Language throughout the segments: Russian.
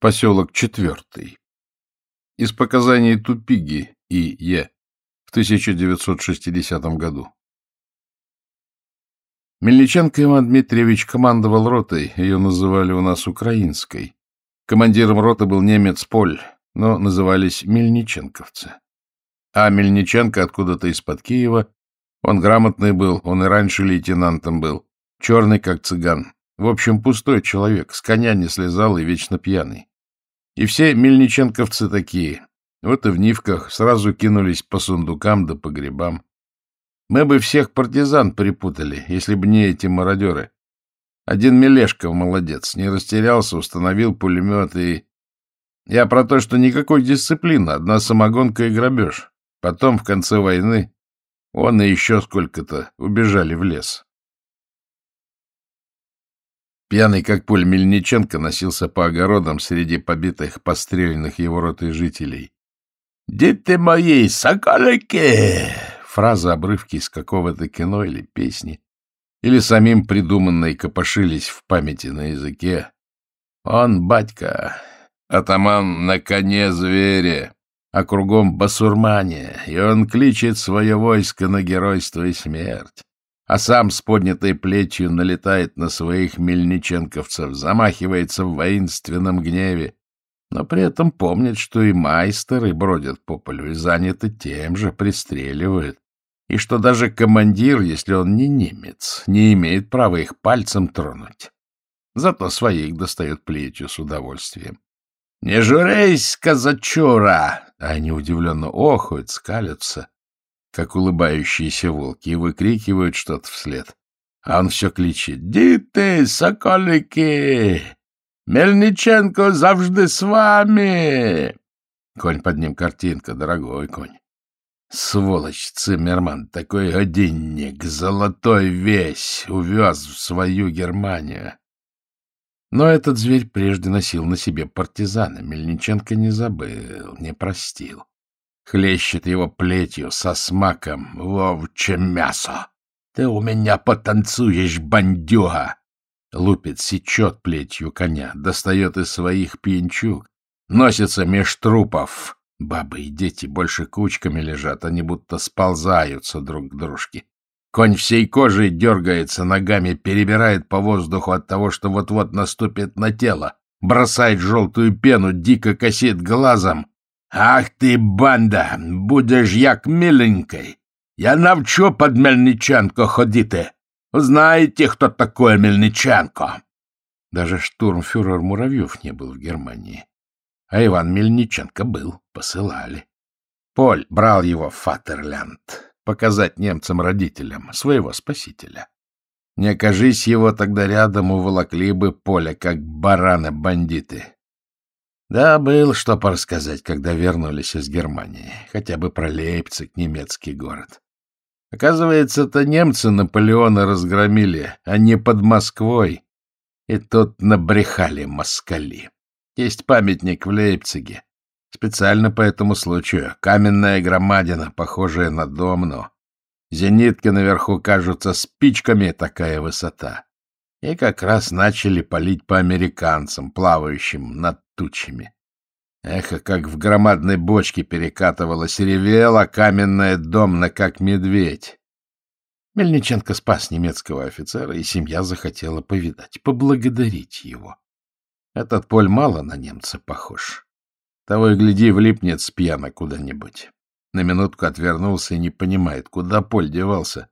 Поселок Четвертый. Из показаний Тупиги и Е. в 1960 году. Мельниченко Иван Дмитриевич командовал ротой, ее называли у нас украинской. Командиром роты был немец Поль, но назывались мельниченковцы. А Мельниченко откуда-то из-под Киева, он грамотный был, он и раньше лейтенантом был, черный как цыган. В общем, пустой человек, с коня не слезал и вечно пьяный. И все мельниченковцы такие. Вот и в Нивках сразу кинулись по сундукам да по грибам. Мы бы всех партизан припутали, если бы не эти мародеры. Один Мелешков молодец, не растерялся, установил пулемет и... Я про то, что никакой дисциплины, одна самогонка и грабеж. Потом, в конце войны, он и еще сколько-то убежали в лес. Пьяный, как пуль, Мельниченко носился по огородам среди побитых, постреленных его ротой жителей. «Дети мои, соколики!» Фраза обрывки из какого-то кино или песни, или самим придуманной копошились в памяти на языке. «Он, батька, атаман на коне зверя, а кругом басурмане, и он кличет свое войско на геройство и смерть а сам с поднятой плетью налетает на своих мельниченковцев, замахивается в воинственном гневе, но при этом помнит, что и майстеры бродят по полю и заняты тем же, пристреливают, и что даже командир, если он не немец, не имеет права их пальцем тронуть. Зато своих достает плетью с удовольствием. — Не журейся, казачура! Они удивленно охают, скалятся как улыбающиеся волки, и выкрикивают что-то вслед. А он все кличет «Діти, соколики! Мельниченко завжди с вами!» Конь под ним картинка, дорогой конь. Сволочь Циммерман, такой годинник, золотой весь, увез в свою Германию. Но этот зверь прежде носил на себе партизана. Мельниченко не забыл, не простил хлещет его плетью со смаком. Вовче мясо! Ты у меня потанцуешь, бандюга! Лупит, сечет плетью коня, достает из своих пьянчуг, носится меж трупов. Бабы и дети больше кучками лежат, они будто сползаются друг к дружке. Конь всей кожей дергается, ногами перебирает по воздуху от того, что вот-вот наступит на тело, бросает желтую пену, дико косит глазом, Ах ти, банда, будеш як миленький. Я навчу под Мельниченко ходити. Знаете, кто такой Мельниченко? Даже штурмфюрер Муравьев не был в Германии. А Иван Мельниченко был, посылали. Поль брал его в Фатерлянд, показать немцам-родителям своего спасителя. Не окажись его тогда рядом, уволокли бы Поля, как барана бандиты. Да, был что порассказать, когда вернулись из Германии. Хотя бы про Лейпциг, немецкий город. Оказывается, это немцы Наполеона разгромили, а не под Москвой. И тут набрехали москали. Есть памятник в Лейпциге. Специально по этому случаю. Каменная громадина, похожая на домну. Зенитки наверху кажутся спичками, такая высота. И как раз начали палить по американцам, плавающим над тучами. Эхо, как в громадной бочке перекатывалось, ревела каменная домна, как медведь. Мельниченко спас немецкого офицера, и семья захотела повидать, поблагодарить его. Этот Поль мало на немца похож. Того и гляди, влипнет с пьяна куда-нибудь. На минутку отвернулся и не понимает, куда Поль девался.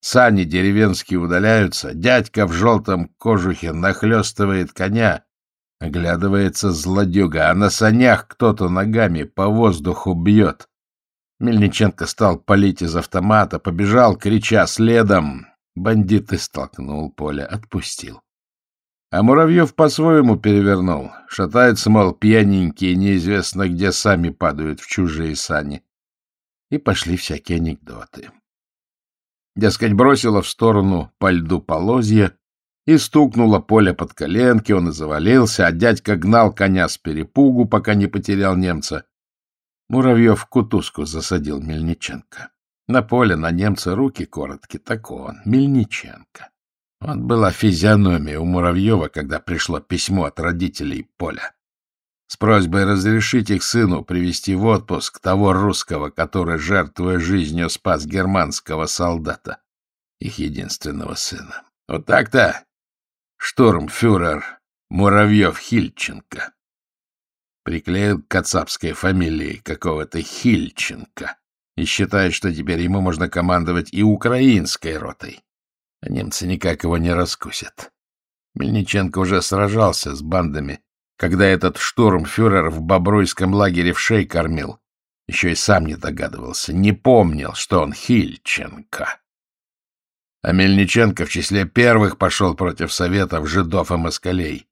Сани деревенские удаляются, дядька в желтом кожухе нахлестывает коня, Оглядывается злодюга, а на санях кто-то ногами по воздуху бьет. Мельниченко стал палить из автомата, побежал, крича следом. Бандит и столкнул поле, отпустил. А Муравьев по-своему перевернул. Шатается, мол, пьяненькие, неизвестно где сами падают в чужие сани. И пошли всякие анекдоты. Дескать, бросила в сторону по льду полозья, и стукнуло поле под коленки, он и завалился, а дядька гнал коня с перепугу, пока не потерял немца. Муравьев в кутузку засадил Мельниченко. На поле на немца руки коротки, так он, Мельниченко. Вот была физиономия у Муравьева, когда пришло письмо от родителей Поля. с просьбой разрешить их сыну привести в отпуск того русского, который, жертвуя жизнью, спас германского солдата, их единственного сына. Вот так-то, штурмфюрер Муравьев-Хильченко. Приклеил к кацапской фамилии какого-то Хильченко и считает, что теперь ему можно командовать и украинской ротой. А немцы никак его не раскусят. Мельниченко уже сражался с бандами, когда этот штурмфюрер в Бобруйском лагере в шей кормил. Еще и сам не догадывался, не помнил, что он Хильченко. А Мельниченко в числе первых пошел против советов жидов и москалей.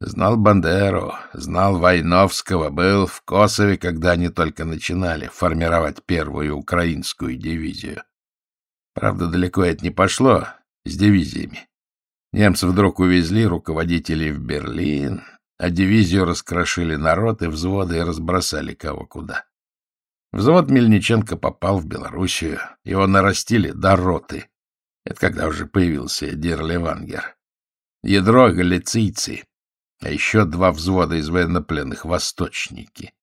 Знал Бандеру, знал Войновского, был в Косове, когда они только начинали формировать первую украинскую дивизию. Правда, далеко это не пошло с дивизиями. Немцы вдруг увезли руководителей в Берлин, а дивизию раскрошили народ и взводы и разбросали кого куда. Взвод Мельниченко попал в Белоруссию, его нарастили до роты. Это когда уже появился Дирлевангер. Ядро — галицийцы, а еще два взвода из военнопленных — восточники.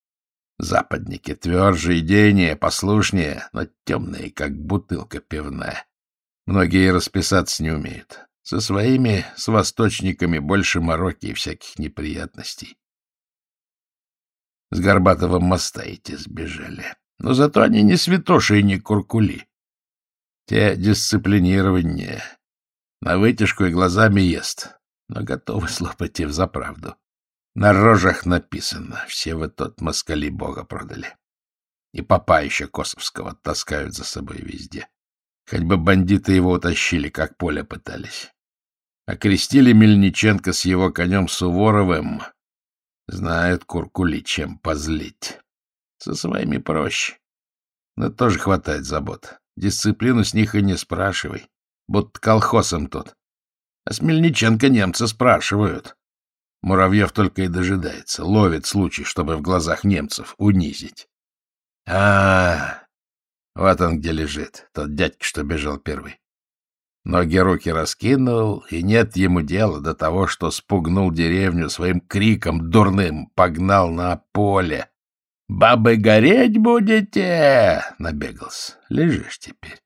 Западники тверже, идейнее, послушнее, но темные, как бутылка пивная. Многие расписаться не умеют. Со своими, с восточниками, больше мороки и всяких неприятностей. С Горбатого моста эти сбежали. Но зато они не святоши и не куркули. Те дисциплинированнее. На вытяжку и глазами ест, но готовы слопать и взаправду. На рожах написано, все вы тот москали бога продали. И папа еще Косовского таскают за собой везде. Хоть бы бандиты его утащили, как поле пытались. Окрестили Мельниченко с его конем Суворовым. Знают куркули, чем позлить. Со своими проще. Но тоже хватает забот. Дисциплину с них и не спрашивай. Будто колхозом тут. А с Мельниченко немцы спрашивают. Муравьев только и дожидается, ловит случай, чтобы в глазах немцев унизить. А, -а, -а вот он где лежит, тот дядька, что бежал первый. Ноги руки раскинул, и нет ему дела до того, что спугнул деревню своим криком дурным, погнал на поле. «Бабы гореть будете!» — набегался. «Лежишь теперь».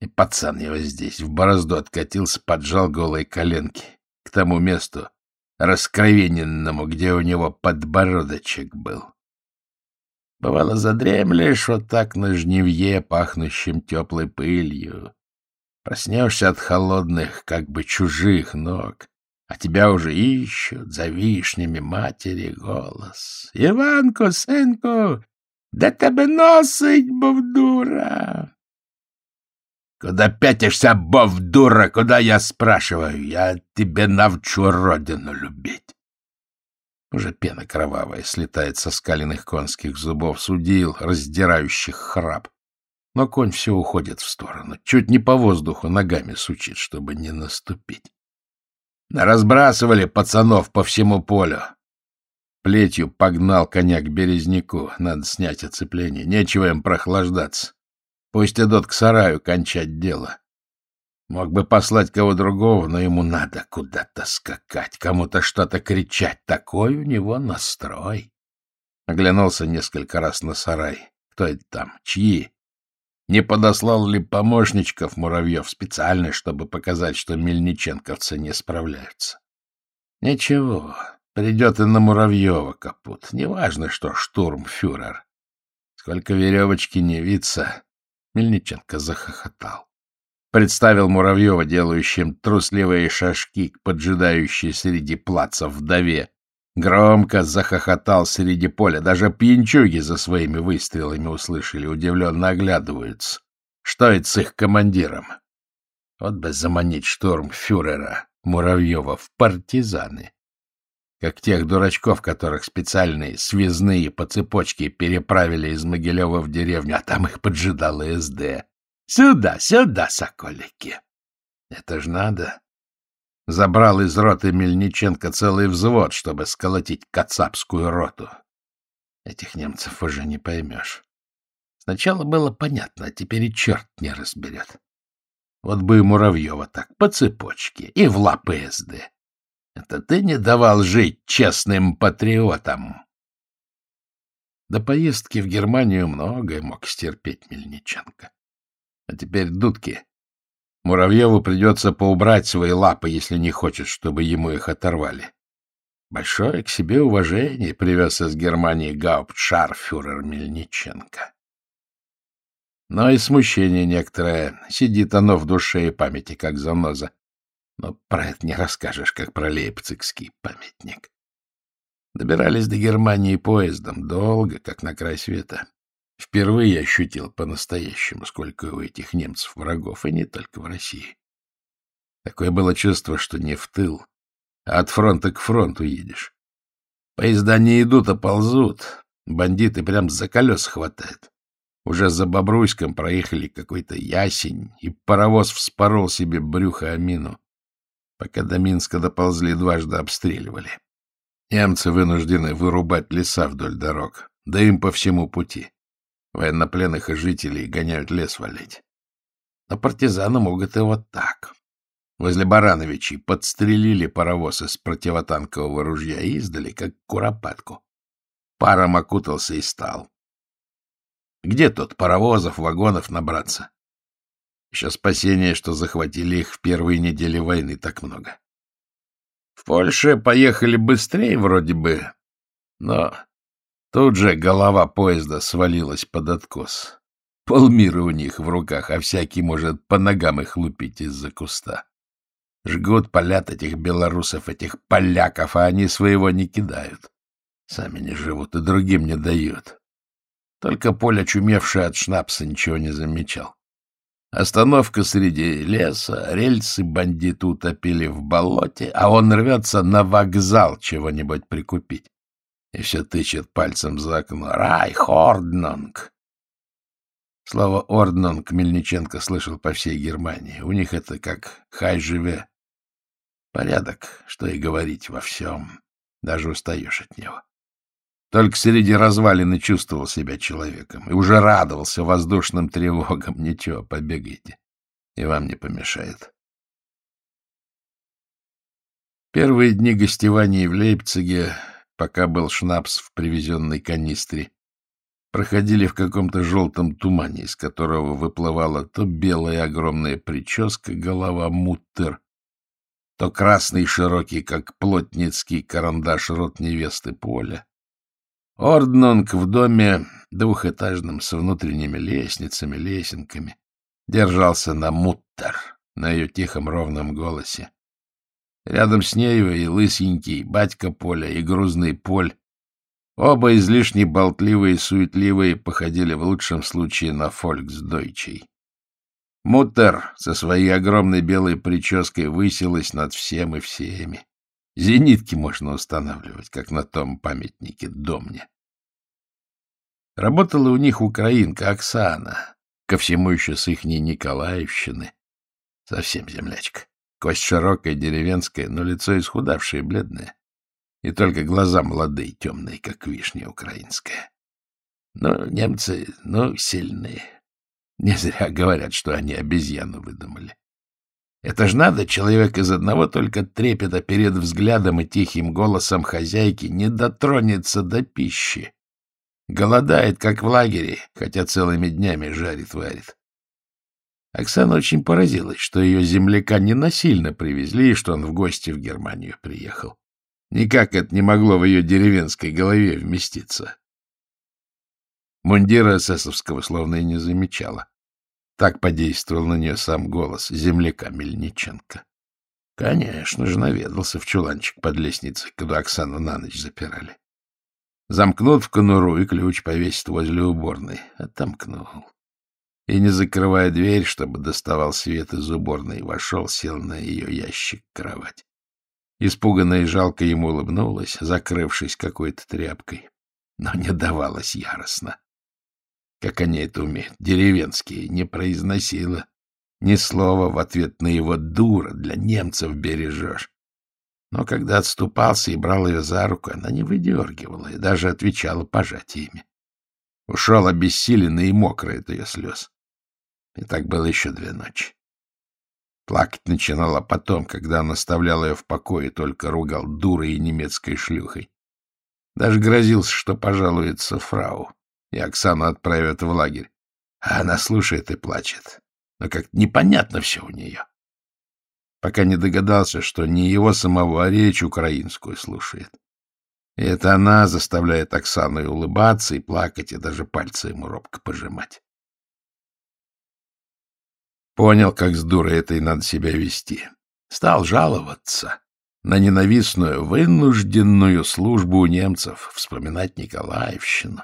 И пацан его здесь в борозду откатился, поджал голые коленки к тому месту, раскровененному, где у него подбородочек был. Бывало, задремлешь вот так на жневье, пахнущем теплой пылью. Проснешься от холодных, как бы чужих ног, а тебя уже ищут за вишнями матери голос. «Иванко, сынку, да тебе носить, бовдура!» «Куда пятишься, бовдура, куда я спрашиваю? Я тебе навчу родину любить!» Уже пена кровавая слетает со скаленных конских зубов, судил, раздирающих храп. Но конь все уходит в сторону, чуть не по воздуху ногами сучит, чтобы не наступить. Разбрасывали пацанов по всему полю. Плетью погнал коня к березняку. Надо снять оцепление. Нечего им прохлаждаться. Пусть идут к сараю кончать дело. Мог бы послать кого другого, но ему надо куда-то скакать, кому-то что-то кричать. Такой у него настрой. Оглянулся несколько раз на сарай. Кто это там? Чьи? Не подослал ли помощничков Муравьев специально, чтобы показать, что мельниченковцы не справляются? Ничего, придет и на Муравьева капут. Неважно, что штурмфюрер. Сколько веревочки не виться. Мельниченко захохотал представил Муравьева, делающим трусливые шажки к поджидающей среди плацев вдове. Громко захохотал среди поля. Даже пьянчуги за своими выстрелами услышали, удивленно оглядываются. Что это с их командиром? Вот бы заманить штурм фюрера Муравьева в партизаны. Как тех дурачков, которых специальные связные по цепочке переправили из Могилева в деревню, а там их поджидало СД. Сюда, сюда, соколики. Это ж надо. Забрал из роты Мельниченко целый взвод, чтобы сколотить кацапскую роту. Этих немцев уже не поймешь. Сначала было понятно, а теперь и черт не разберет. Вот бы и Муравьева так, по цепочке, и в лапы СД. Это ты не давал жить честным патриотам. До поездки в Германию многое мог стерпеть Мельниченко. А теперь дудки. Муравьеву придется поубрать свои лапы, если не хочет, чтобы ему их оторвали. Большое к себе уважение привез из Германии гауптшарфюрер Мельниченко. Но и смущение некоторое. Сидит оно в душе и памяти, как заноза. Но про это не расскажешь, как про лейпцигский памятник. Добирались до Германии поездом, долго, как на край света. Впервые ощутил по-настоящему, сколько у этих немцев врагов, и не только в России. Такое было чувство, что не в тыл, а от фронта к фронту едешь. Поезда не идут, а ползут. Бандиты прям за колес хватают. Уже за Бобруйском проехали какой-то ясень, и паровоз вспорол себе брюхо Амину. Пока до Минска доползли, дважды обстреливали. Немцы вынуждены вырубать леса вдоль дорог, да им по всему пути. Военнопленных и жителей гоняют лес валить. Но партизаны могут и вот так. Возле Барановичей подстрелили паровоз из противотанкового ружья и издали, как куропатку. Паром окутался и стал. Где тут паровозов, вагонов набраться? Еще спасение, что захватили их в первые недели войны так много. В Польше поехали быстрее вроде бы, но тут же голова поезда свалилась под откос. Полмира у них в руках, а всякий может по ногам их лупить из-за куста. Жгут, палят этих белорусов, этих поляков, а они своего не кидают. Сами не живут и другим не дают. Только Поль, очумевший от шнапса, ничего не замечал. Остановка среди леса, рельсы бандиты утопили в болоте, а он рвется на вокзал чего-нибудь прикупить. И все тычет пальцем за окно. «Райх Орднонг!» Слово «Орднонг» Мельниченко слышал по всей Германии. У них это как «хай живе». Порядок, что и говорить во всем. Даже устаешь от него. Только среди развалины чувствовал себя человеком и уже радовался воздушным тревогам. Ничего, побегайте, и вам не помешает. Первые дни гостевания в Лейпциге, пока был шнапс в привезенной канистре, проходили в каком-то желтом тумане, из которого выплывала то белая огромная прическа, голова муттер, то красный широкий, как плотницкий карандаш рот невесты Поля, Орднунг в доме двухэтажном с внутренними лестницами, лесенками держался на муттер, на ее тихом ровном голосе. Рядом с нею и лысенький батька Поля, и грузный Поль, оба излишне болтливые и суетливые, походили в лучшем случае на фольксдойчей. Муттер со своей огромной белой прической высилась над всем и всеми. Зенитки можно устанавливать, как на том памятнике Домне. Работала у них украинка Оксана, ко всему еще с ихней Николаевщины. Совсем землячка. Кость широкая, деревенская, но лицо исхудавшее, бледное. И только глаза молодые, темные, как вишня украинская. Но немцы, ну, сильные. Не зря говорят, что они обезьяну выдумали. Это ж надо, человек из одного только трепета перед взглядом и тихим голосом хозяйки не дотронется до пищи. Голодает, как в лагере, хотя целыми днями жарит-варит. Оксана очень поразилась, что ее земляка не насильно привезли и что он в гости в Германию приехал. Никак это не могло в ее деревенской голове вместиться. Мундира эсэсовского словно и не замечала. Так подействовал на нее сам голос земляка Мельниченко. Конечно же, наведался в чуланчик под лестницей, когда Оксану на ночь запирали. Замкнут в конуру и ключ повесит возле уборной. Отомкнул. И, не закрывая дверь, чтобы доставал свет из уборной, вошел, сел на ее ящик кровать. Испуганно и жалко ему улыбнулась, закрывшись какой-то тряпкой, но не давалась яростно как они это умеют, деревенские, не произносила ни слова в ответ на его «дура, для немцев бережешь». Но когда отступался и брал ее за руку, она не выдергивала и даже отвечала пожатиями. Ушел обессиленный и мокрый от ее слез. И так было еще две ночи. Плакать начинала потом, когда он оставлял ее в покое, только ругал дурой и немецкой шлюхой. Даже грозился, что пожалуется фрау, и Оксану отправят в лагерь. А она слушает и плачет. Но как непонятно все у нее. Пока не догадался, что не его самого, а речь украинскую слушает. И это она заставляет Оксану и улыбаться, и плакать, и даже пальцы ему робко пожимать. Понял, как с дурой этой надо себя вести. Стал жаловаться на ненавистную, вынужденную службу у немцев, вспоминать Николаевщину.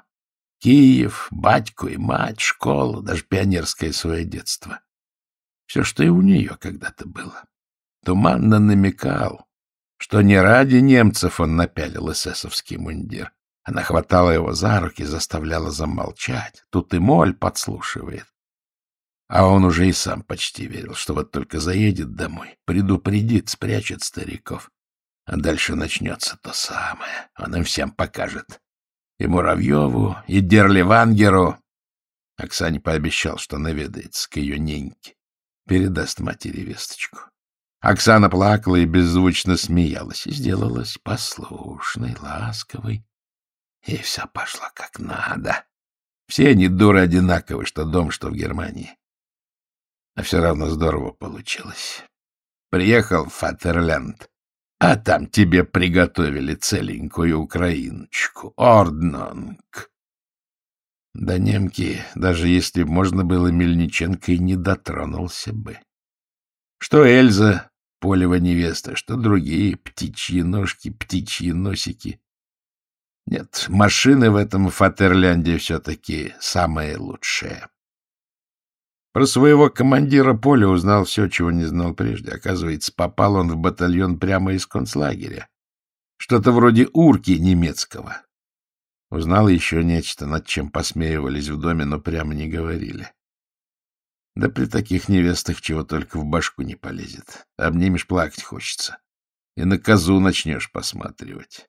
Киев, батьку и мать, школу, даже пионерское свое детство. Все, что и у нее когда-то было. Туманно намекал, что не ради немцев он напялил эсэсовский мундир. Она хватала его за руки, заставляла замолчать. Тут и моль подслушивает. А он уже и сам почти верил, что вот только заедет домой, предупредит, спрячет стариков. А дальше начнется то самое. Он им всем покажет. И Муравьеву, и Дерливангеру. Оксане пообещал, что наведается к ее неньке. Передаст матери весточку. Оксана плакала и беззвучно смеялась, и сделалась послушной, ласковой. И все пошло как надо. Все они дуры одинаковы, что дом, что в Германии. А все равно здорово получилось. Приехал в Фатерленд, а там тебе приготовили целенькую украиночку, орднонг. Да немки, даже если б можно было, Мельниченко и не дотронулся бы. Что Эльза, полева невеста, что другие птичьи ножки, птичьи носики. Нет, машины в этом Фатерлянде все-таки самые лучшие. Про своего командира поля узнал все, чего не знал прежде. Оказывается, попал он в батальон прямо из концлагеря. Что-то вроде урки немецкого. Узнал еще нечто, над чем посмеивались в доме, но прямо не говорили. Да при таких невестах чего только в башку не полезет. Обнимешь, плакать хочется. И на козу начнешь посматривать.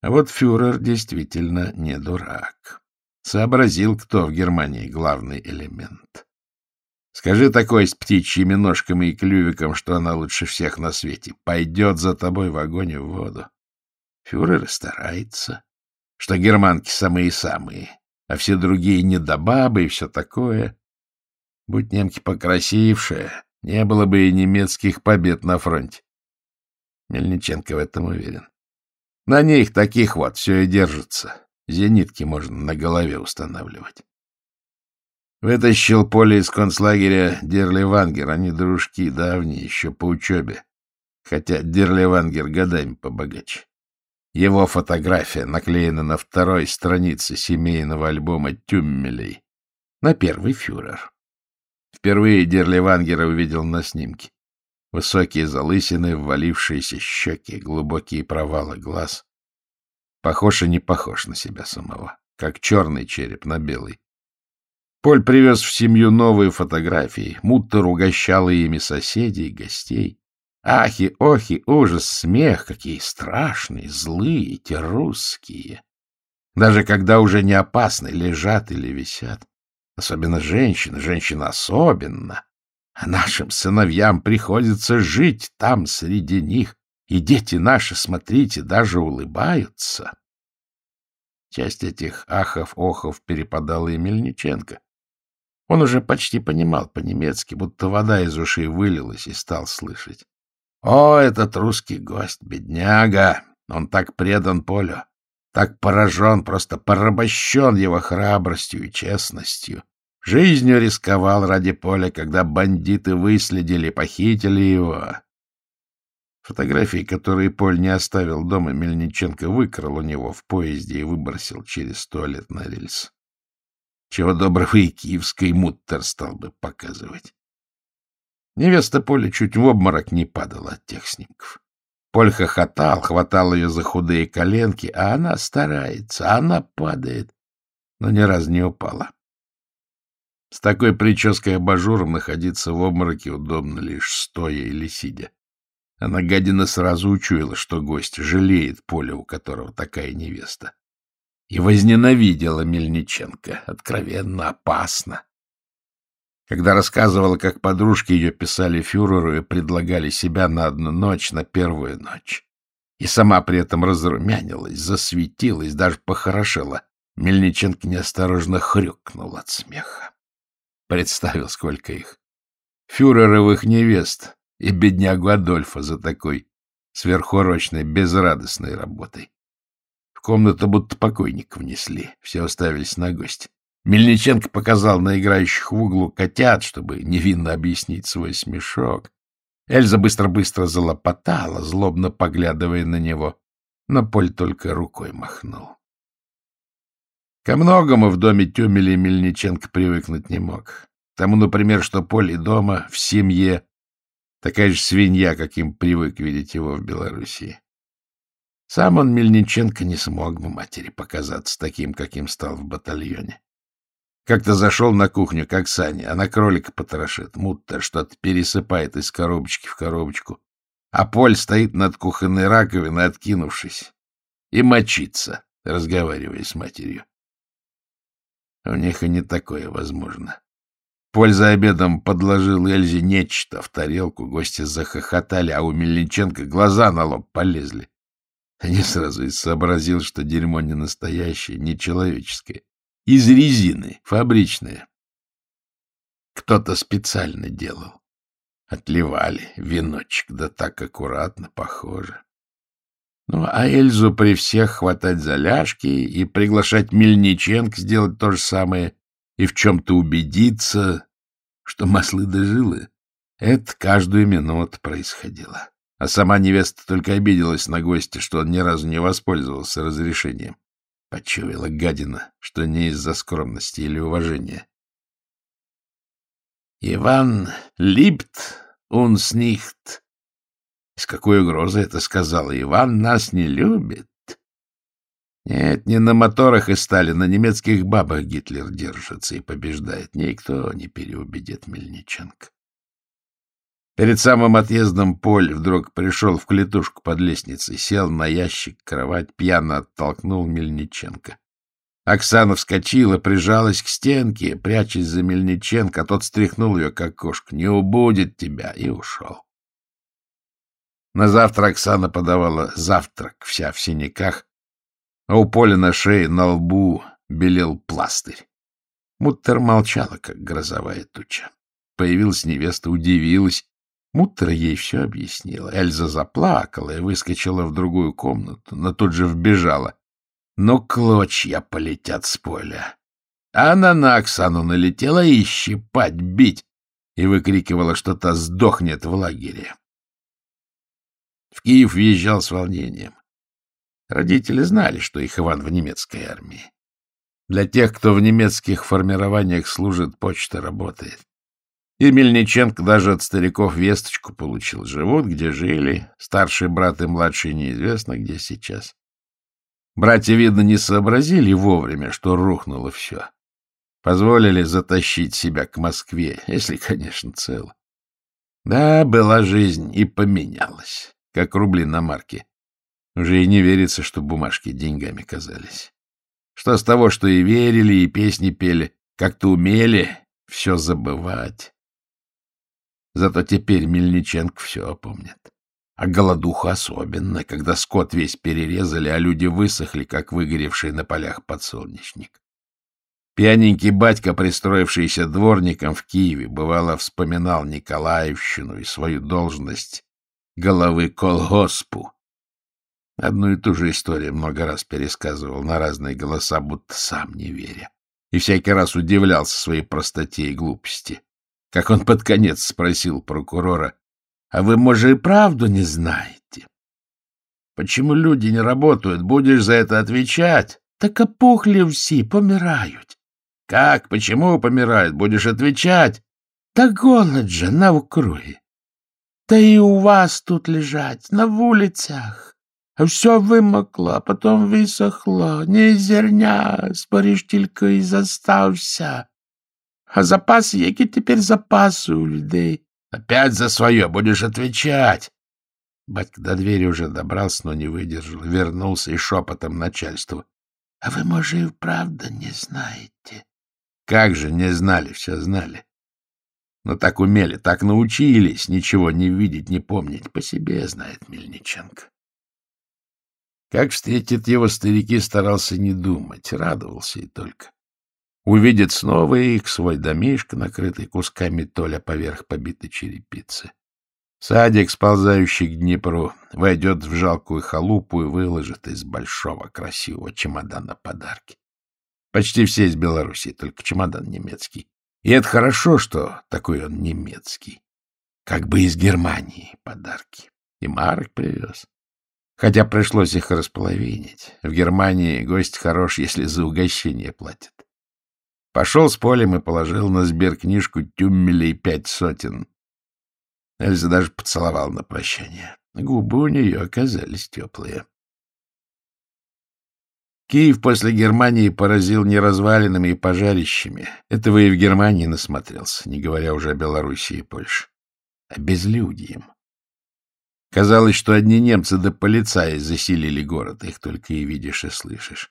А вот фюрер действительно не дурак. Сообразил, кто в Германии главный элемент. Скажи такой с птичьими ножками и клювиком, что она лучше всех на свете. Пойдет за тобой в огонь и в воду. Фюрер старается, что германки самые-самые, а все другие недобабы и все такое. Будь немки покрасившие, не было бы и немецких побед на фронте. Мельниченко в этом уверен. На них таких вот все и держится. Зенитки можно на голове устанавливать. Вытащил поле из концлагеря Дерливангер. Они дружки давние, еще по учебе. Хотя Дерливангер годами побогаче. Его фотография наклеена на второй странице семейного альбома Тюммелей. На первый фюрер. Впервые Дерливангера увидел на снимке. Высокие залысины, ввалившиеся щеки, глубокие провалы глаз. Похож и не похож на себя самого, как черный череп на белый. Поль привез в семью новые фотографии. Муттер угощал ими соседей, гостей. Ахи, охи, ужас, смех, какие страшные, злые эти русские. Даже когда уже не опасны, лежат или висят. Особенно женщины, женщины особенно. А нашим сыновьям приходится жить там среди них. И дети наши, смотрите, даже улыбаются. Часть этих ахов-охов перепадала и Мельниченко. Он уже почти понимал по-немецки, будто вода из ушей вылилась и стал слышать. О, этот русский гость, бедняга! Он так предан Полю, так поражен, просто порабощен его храбростью и честностью. Жизнью рисковал ради Поля, когда бандиты выследили, похитили его. Фотографии, которые Поль не оставил дома, Мельниченко выкрал у него в поезде и выбросил через туалет на рельс. Чего доброго и киевской муттер стал бы показывать. Невеста Поля чуть в обморок не падала от тех снимков. Поль хохотал, хватал ее за худые коленки, а она старается, она падает, но ни разу не упала. С такой прической абажуром находиться в обмороке удобно лишь стоя или сидя. Она, гадина, сразу учуяла, что гость жалеет Поля, у которого такая невеста и возненавидела Мельниченко, откровенно опасно. когда рассказывала, как подружки ее писали фюреру и предлагали себя на одну ночь, на первую ночь. И сама при этом разрумянилась, засветилась, даже похорошела. Мельниченко неосторожно хрюкнул от смеха. Представил, сколько их. Фюреровых невест и беднягу Адольфа за такой сверхурочной, безрадостной работой. Комнату будто покойник внесли, все оставились на гость. Мельниченко показал на играющих в углу котят, чтобы невинно объяснить свой смешок. Эльза быстро-быстро залопотала, злобно поглядывая на него, но Поль только рукой махнул. Ко многому в доме Тюмеля Мельниченко привыкнуть не мог. Тому, например, что Поль и дома, в семье, такая же свинья, каким привык видеть его в Белоруссии. Сам он, Мельниченко, не смог бы матери показаться таким, каким стал в батальоне. Как-то зашел на кухню как Оксане, она кролика потрошит, мутто что-то пересыпает из коробочки в коробочку, а Поль стоит над кухонной раковиной, откинувшись, и мочится, разговаривая с матерью. У них и не такое возможно. Поль за обедом подложил Эльзе нечто в тарелку, гости захохотали, а у Мельниченко глаза на лоб полезли. Не сразу и сообразил, что дерьмо не настоящее, не человеческое. Из резины, фабричное. Кто-то специально делал. Отливали веночек, да так аккуратно, похоже. Ну, а Эльзу при всех хватать за ляжки и приглашать Мельниченко сделать то же самое и в чем-то убедиться, что маслы дожилы, это каждую минуту происходило. А сама невеста только обиделась на гостя, что он ни разу не воспользовался разрешением. Почуяла гадина, что не из-за скромности или уважения. Иван липт, унс нихт. С какой угрозой это сказала? Иван нас не любит. Нет, не на моторах и стали, на немецких бабах Гитлер держится и побеждает. Никто не переубедит Мельниченко. Перед самым отъездом Поль вдруг пришел в клетушку под лестницей, сел на ящик кровать, пьяно оттолкнул Мельниченко. Оксана вскочила, прижалась к стенке, прячась за Мельниченко, а тот стряхнул ее, как кошка. «Не убудет тебя!» и ушел. На завтра Оксана подавала завтрак, вся в синяках, а у Поля на шее, на лбу белел пластырь. Муттер молчала, как грозовая туча. Появилась невеста, удивилась, Муттера ей все объяснила. Эльза заплакала и выскочила в другую комнату, но тут же вбежала. Ну, клочья полетят с поля. Она на Оксану налетела и щипать, бить, и выкрикивала, что та сдохнет в лагере. В Киев въезжал с волнением. Родители знали, что их Иван в немецкой армии. Для тех, кто в немецких формированиях служит, почта работает. И Мельниченко даже от стариков весточку получил. Живут, где жили. Старший брат и младший неизвестно, где сейчас. Братья, видно, не сообразили вовремя, что рухнуло все. Позволили затащить себя к Москве, если, конечно, цело. Да, была жизнь и поменялась, как рубли на марке. Уже и не верится, что бумажки деньгами казались. Что с того, что и верили, и песни пели, как-то умели все забывать. Зато теперь Мельниченко все помнит. А голодуха особенно, когда скот весь перерезали, а люди высохли, как выгоревший на полях подсолнечник. Пьяненький батька, пристроившийся дворником в Киеве, бывало вспоминал Николаевщину и свою должность головы колгоспу. Одну и ту же историю много раз пересказывал на разные голоса, будто сам не веря. И всякий раз удивлялся своей простоте и глупости как он под конец спросил прокурора, «А вы, может, и правду не знаете? Почему люди не работают? Будешь за это отвечать? Так опухли все, помирают. Как? Почему помирают? Будешь отвечать? Да голод же на укруе. Да и у вас тут лежать, на улицах. А все вымокло, а потом высохло. Не зерня, споришь, только и застався. А запасы, які теперь запасы у людей? Опять за свое будешь отвечать. Батька до двери уже добрался, но не выдержал, вернулся и шепотом начальству. — А вы, может, и правда не знаете? — Как же не знали, все знали. Но так умели, так научились ничего не видеть, не помнить. По себе знает Мельниченко. Как встретит его старики, старался не думать, радовался и только. Увидит снова их свой домишко, накрытый кусками толя поверх побитой черепицы. Садик, сползающий к Днепру, войдет в жалкую халупу и выложит из большого красивого чемодана подарки. Почти все из Белоруссии, только чемодан немецкий. И это хорошо, что такой он немецкий. Как бы из Германии подарки. И Марк привез. Хотя пришлось их располовинить. В Германии гость хорош, если за угощение платят. Пошел с полем и положил на сберкнижку тюммелей пять сотен. Эльза даже поцеловал на прощание. Губы у нее оказались теплые. Киев после Германии поразил не развалинами и пожарищами. Этого и в Германии насмотрелся, не говоря уже о Белоруссии и Польше. А безлюдьем. Казалось, что одни немцы да полицаи заселили город, их только и видишь и слышишь.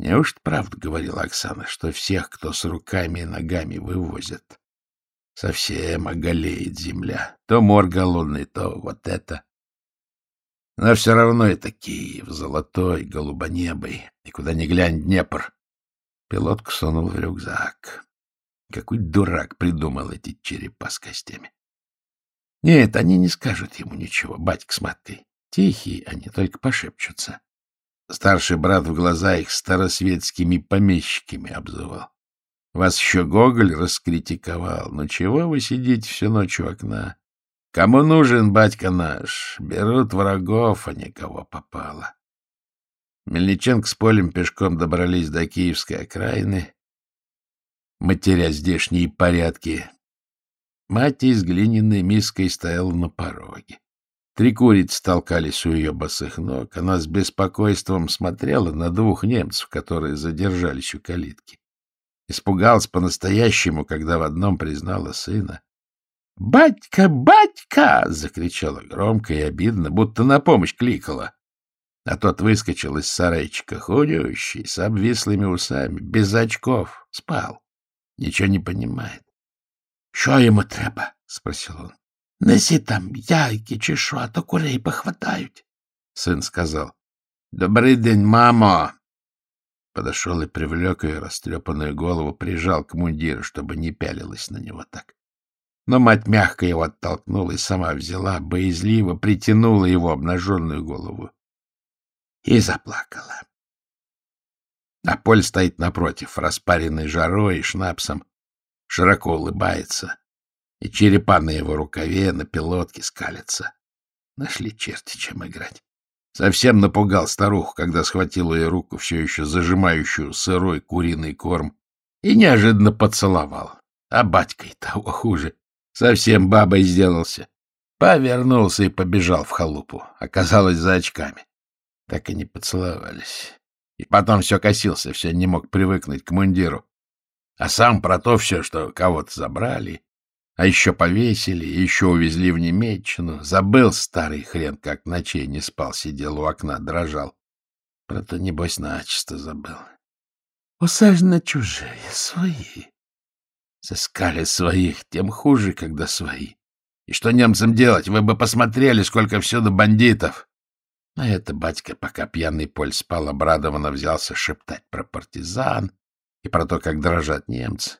Неужто правда говорила Оксана, что всех, кто с руками и ногами вывозят, совсем оголеет земля? То мор голодный, то вот это. Но все равно это Киев, золотой, голубонебый, и куда ни глянь Днепр. Пилотку сунул в рюкзак. Какой дурак придумал эти черепа с костями. Нет, они не скажут ему ничего, батька с маткой. Тихие они, только пошепчутся. Старший брат в глаза их старосветскими помещиками обзывал. Вас еще Гоголь раскритиковал. Ну чего вы сидите всю ночь у окна? Кому нужен батька наш? Берут врагов, а никого попало. Мельниченко с Полем пешком добрались до Киевской окраины, матеря здешние порядки. Мать с глиняной миской стояла на пороге. Три курицы толкались у ее босых ног. Она с беспокойством смотрела на двух немцев, которые задержались у калитки. Испугалась по-настоящему, когда в одном признала сына. «Батька, батька!» — закричала громко и обидно, будто на помощь кликала. А тот выскочил из сарайчика, худющий, с обвислыми усами, без очков, спал. Ничего не понимает. — Что ему треба? — спросил он. Неси там яйки чи що, а то курей похватають. Сын сказал. — Добрый день, мамо! Подошел и привлек ее растрепанную голову, прижал к мундиру, чтобы не пялилась на него так. Но мать мягко его оттолкнула и сама взяла, боязливо притянула его обнаженную голову и заплакала. А Поль стоит напротив, распаренный жарой и шнапсом, широко улыбается, и черепа на его рукаве на пилотке скалятся. Нашли черти, чем играть. Совсем напугал старуху, когда схватил ее руку, все еще зажимающую сырой куриный корм, и неожиданно поцеловал. А батькой того хуже. Совсем бабой сделался. Повернулся и побежал в халупу. Оказалось, за очками. Так и не поцеловались. И потом все косился, все не мог привыкнуть к мундиру. А сам про то все, что кого-то забрали, а еще повесили, еще увезли в Немеччину. Забыл старый хрен, как ночей не спал, сидел у окна, дрожал. Про то, небось, начисто забыл. Усажены чужие, свои. Сыскали своих, тем хуже, когда свои. И что немцам делать? Вы бы посмотрели, сколько всюду бандитов. А это батька, пока пьяный Поль спал, обрадованно взялся шептать про партизан и про то, как дрожат немцы.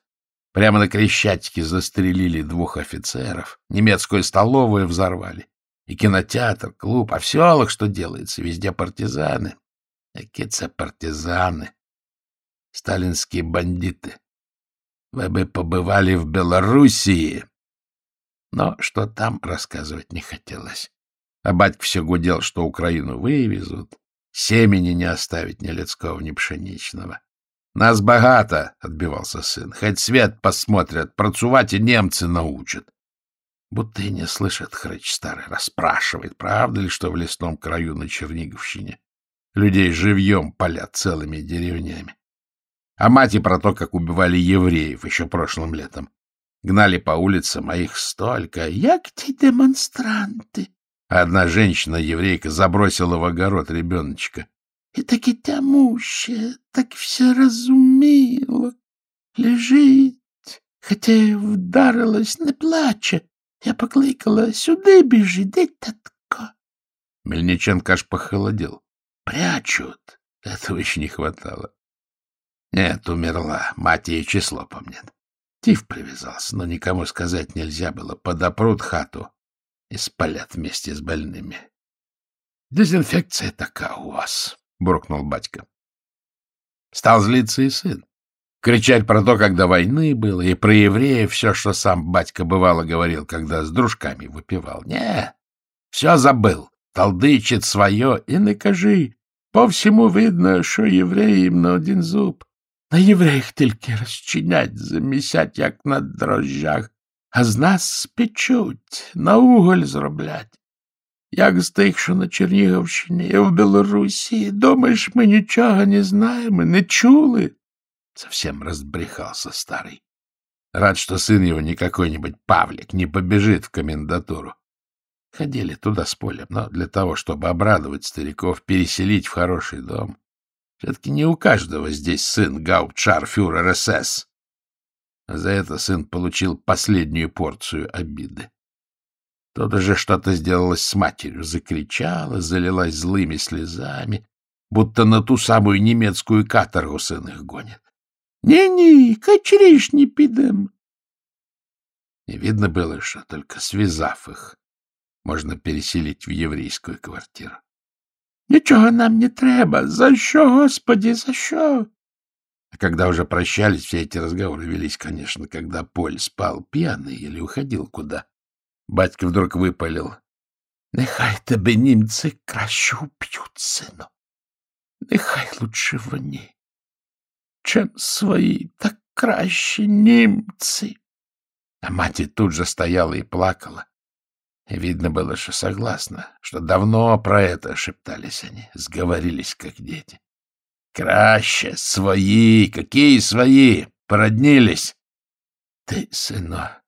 Прямо на Крещатике застрелили двух офицеров, немецкую столовую взорвали, и кинотеатр, клуб, а в селах что делается, везде партизаны. Какие це партизаны? Сталинские бандиты. Вы бы побывали в Белоруссии. Но что там, рассказывать не хотелось. А батька все гудел, что Украину вывезут, семени не оставить ни людского, ни пшеничного. — Нас богато, — отбивался сын. — Хоть свет посмотрят, працевать и немцы научат. Будто и не слышит хрыч старый, расспрашивает, правда ли, что в лесном краю на Черниговщине людей живьем палят целыми деревнями. А мать и про то, как убивали евреев еще прошлым летом. Гнали по улицам, а их столько. Як те демонстранты! Одна женщина-еврейка забросила в огород ребеночка. І таки тямуще, так все розуміло. Лежить, Хотя вдарилась, не плаче. Я покликала, сюди біжи, де татко? Мельниченко аж похолодел. Прячут. Этого еще не хватало. Нет, умерла. Мать ее число помнит. Тиф привязался, но никому сказать нельзя было. Подопрут хату и спалят вместе с больными. Дезинфекция такая у вас, — буркнул батька. Стал злиться и сын. Кричать про то, когда войны было, и про евреев все, что сам батька бывало говорил, когда с дружками выпивал. Не, все забыл, толдычит свое, и накажи. По всему видно, що євреї їм на один зуб. На євреїх тільки розчинять, замісять, як на дрожжах, а з нас спечуть, на уголь зроблять. Як з тих, що на Чернігівщині і в Білорусі. Думаєш, ми нічого не знаємо, не чули? Совсем разбрехался старый. Рад, что сын его не какой-нибудь Павлик, не побежит в комендатуру. Ходили туда с полем, но для того, чтобы обрадовать стариков, переселить в хороший дом. Все-таки не у каждого здесь сын гауптшарфюрер СС. За это сын получил последнюю порцию обиды. Тот же что-то сделалось с матерью, закричала, залилась злыми слезами, будто на ту самую немецкую каторгу сын их гонит. «Не-не, качриш не підем». И видно было, что только связав их, можно переселить в еврейскую квартиру. Ничего нам не треба. За что, Господи, за что? А когда уже прощались, все эти разговоры велись, конечно, когда Поль спал пьяный или уходил куда. Батька вдруг выпалил. Нехай тебе німці краще уб'ють, сину. Нехай лучше вони, чем свої, так краще німці. А мать тут же стояла и плакала. И видно было, что согласна, что давно про это шептались они, сговорились, как дети. Краще, свои, какие свои, породнились. Ты, сыно,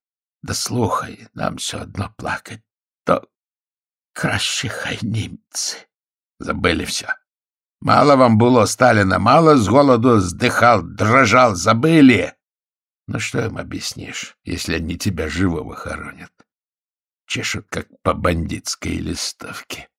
да слухай, нам все одно плакать, то краще хай німці. Забыли все. Мало вам было Сталина, мало с голоду сдыхал, дрожал, забыли. Ну что им объяснишь, если они тебя живого хоронят? чешут, как по бандитской листовке.